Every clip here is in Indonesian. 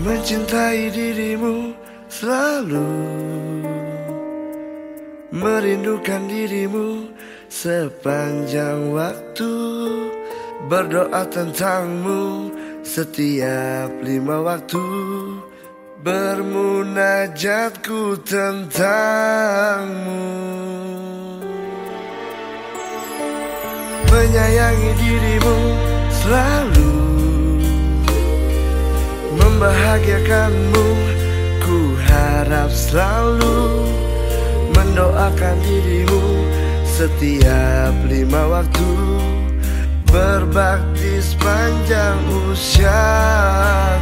Mencintai dirimu selalu. Merindukan dirimu sepanjang waktu. Berdoa tentangmu setiap lima waktu. Bermunajatku tentangmu. Menyayangi dirimu selalu Membahagiakanmu. Ku harap selalu Mendoakan dirimu Setiap lima waktu. Berbakti sepanjang usiaku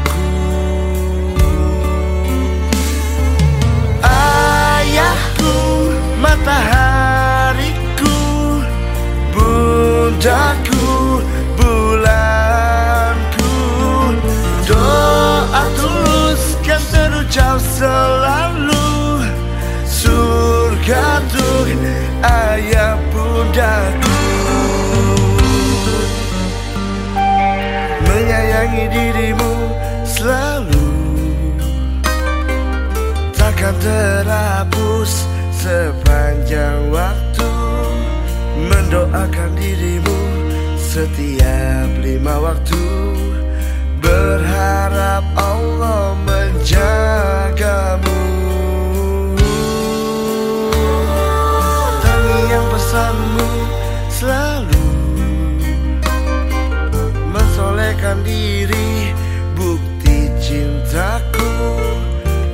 ayah bundaku menyayangi dirimu selalu. Takkan terhapus sepanjang waktu. Mendoakan dirimu setiap lima waktu. Berharap Allah selalu mensolehkan diri. Bukti cintaku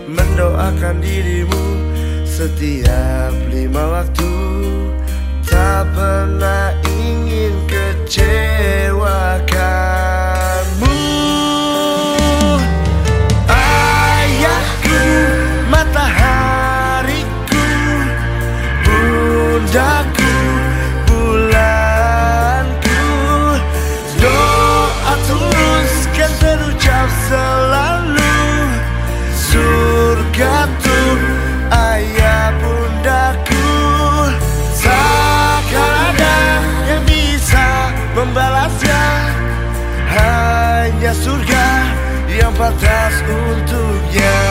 Mendoakan dirimu Setiap lima waktu. Tak pernah untuknya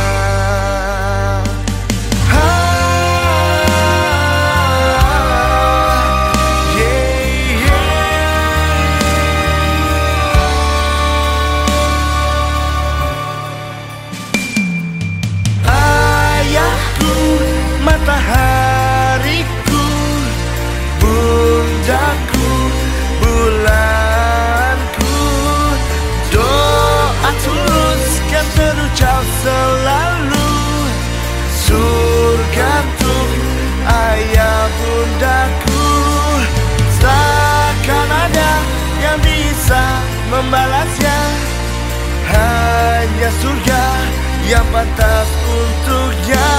membalasnya. Hanya surga yang pantas untuknya